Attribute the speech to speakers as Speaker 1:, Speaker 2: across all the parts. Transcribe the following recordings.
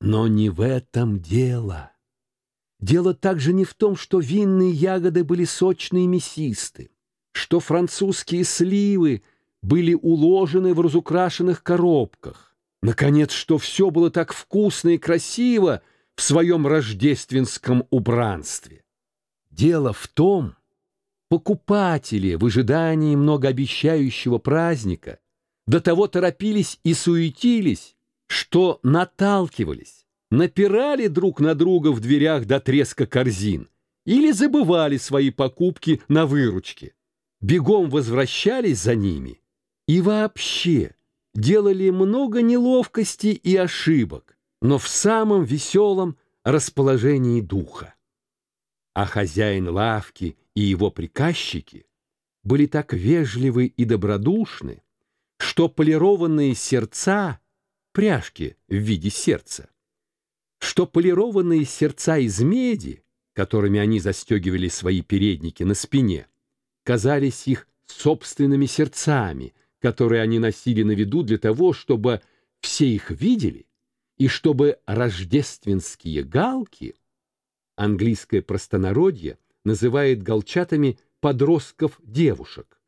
Speaker 1: Но не в этом дело. Дело также не в том, что винные ягоды были сочные и мясисты, что французские сливы были уложены в разукрашенных коробках. Наконец, что все было так вкусно и красиво в своем рождественском убранстве. Дело в том, покупатели в ожидании многообещающего праздника до того торопились и суетились, что наталкивались, напирали друг на друга в дверях до треска корзин или забывали свои покупки на выручке, бегом возвращались за ними и вообще делали много неловкости и ошибок, но в самом веселом расположении духа. А хозяин лавки и его приказчики были так вежливы и добродушны, что полированные сердца, пряжки в виде сердца, что полированные сердца из меди, которыми они застегивали свои передники на спине, казались их собственными сердцами, которые они носили на виду для того, чтобы все их видели, и чтобы рождественские галки, английское простонародье называет галчатами подростков-девушек,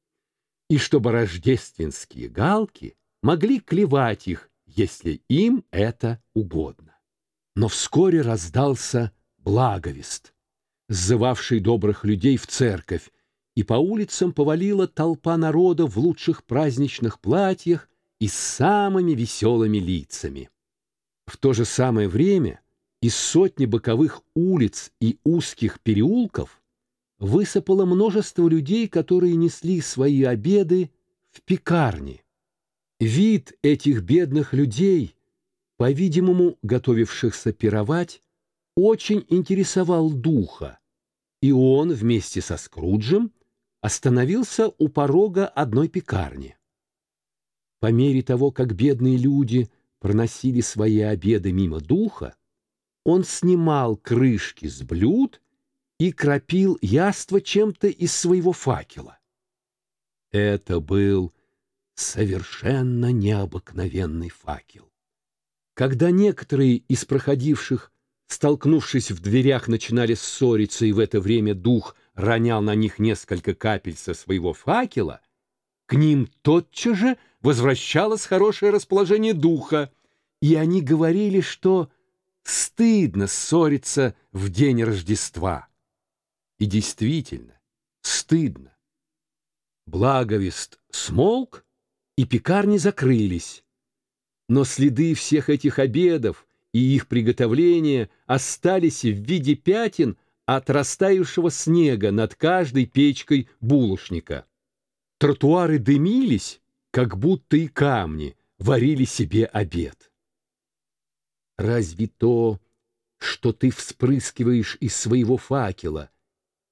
Speaker 1: и чтобы рождественские галки могли клевать их, если им это угодно. Но вскоре раздался благовест, сзывавший добрых людей в церковь, и по улицам повалила толпа народа в лучших праздничных платьях и с самыми веселыми лицами. В то же самое время из сотни боковых улиц и узких переулков высыпало множество людей, которые несли свои обеды в пекарни. Вид этих бедных людей, по-видимому, готовившихся пировать, очень интересовал духа, и он вместе со Скруджем остановился у порога одной пекарни. По мере того, как бедные люди проносили свои обеды мимо духа, он снимал крышки с блюд и кропил яство чем-то из своего факела. Это был совершенно необыкновенный факел. Когда некоторые из проходивших, столкнувшись в дверях, начинали ссориться, и в это время дух ронял на них несколько капель со своего факела, к ним тотчас же возвращалось хорошее расположение духа, и они говорили, что стыдно ссориться в день Рождества. И действительно, стыдно. Благовест смолк, и пекарни закрылись. Но следы всех этих обедов и их приготовления остались в виде пятен от растаявшего снега над каждой печкой булочника. Тротуары дымились, как будто и камни варили себе обед. Разве то, что ты вспрыскиваешь из своего факела,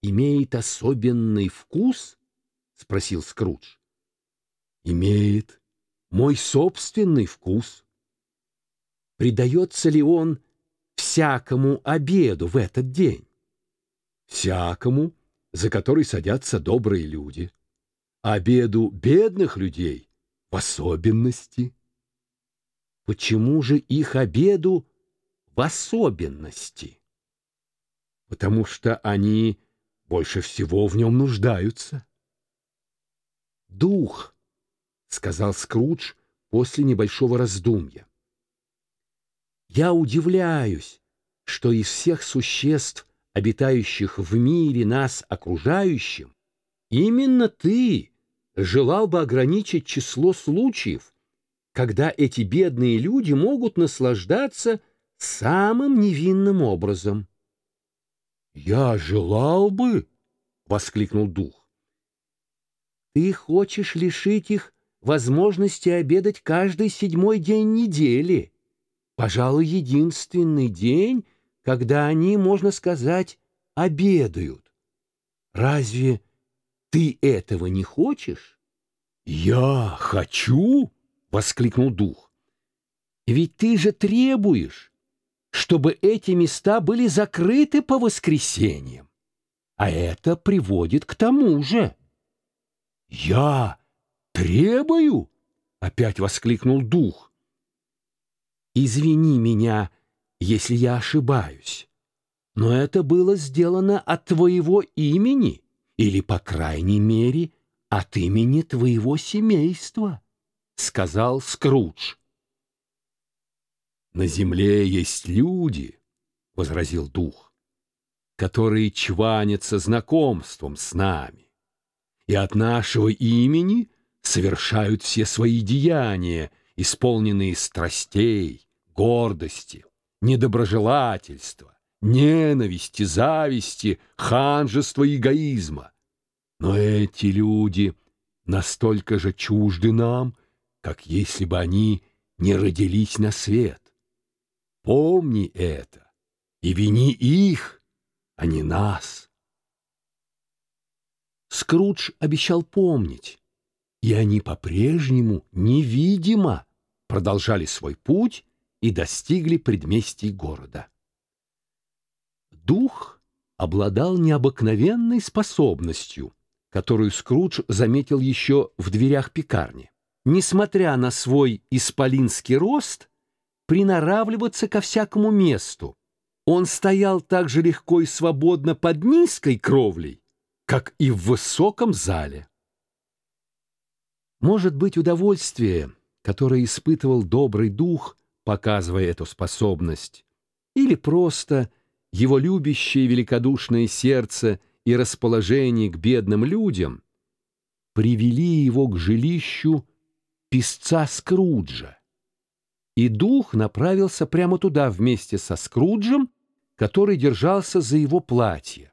Speaker 1: имеет особенный вкус? — спросил Скрудж. — Имеет мой собственный вкус. Придается ли он всякому обеду в этот день? Всякому, за который садятся добрые люди. Обеду бедных людей в особенности. Почему же их обеду в особенности? Потому что они больше всего в нем нуждаются. «Дух», — сказал Скрудж после небольшого раздумья. «Я удивляюсь, что из всех существ, обитающих в мире нас окружающим, именно ты желал бы ограничить число случаев, когда эти бедные люди могут наслаждаться самым невинным образом. «Я желал бы!» — воскликнул дух. «Ты хочешь лишить их возможности обедать каждый седьмой день недели, пожалуй, единственный день, когда они, можно сказать, обедают. Разве ты этого не хочешь?» «Я хочу!» — воскликнул дух. «Ведь ты же требуешь, чтобы эти места были закрыты по воскресеньям, а это приводит к тому же». «Я требую?» — опять воскликнул дух. «Извини меня, если я ошибаюсь, но это было сделано от твоего имени или, по крайней мере, от имени твоего семейства, — сказал Скрудж. «На земле есть люди», — возразил дух, — «которые чванятся знакомством с нами, и от нашего имени совершают все свои деяния, исполненные страстей, гордости, недоброжелательства, ненависти, зависти, ханжества и эгоизма. Но эти люди настолько же чужды нам, как если бы они не родились на свет. Помни это и вини их, а не нас. Скрудж обещал помнить, и они по-прежнему невидимо продолжали свой путь и достигли предместий города. Дух обладал необыкновенной способностью, которую Скрудж заметил еще в дверях пекарни. Несмотря на свой исполинский рост, приноравливаться ко всякому месту. Он стоял так же легко и свободно под низкой кровлей, как и в высоком зале. Может быть, удовольствие, которое испытывал добрый дух, показывая эту способность, или просто его любящее великодушное сердце и расположение к бедным людям, привели его к жилищу писца Скруджа и дух направился прямо туда вместе со Скруджем, который держался за его платье.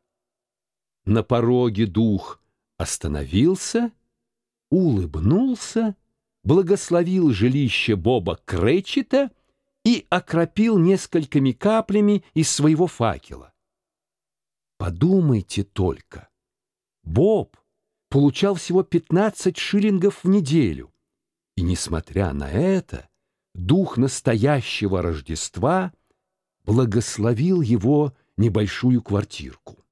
Speaker 1: На пороге дух остановился, улыбнулся, благословил жилище Боба Кречета и окропил несколькими каплями из своего факела. Подумайте только. Боб получал всего 15 шиллингов в неделю, и, несмотря на это, дух настоящего Рождества благословил его небольшую квартирку.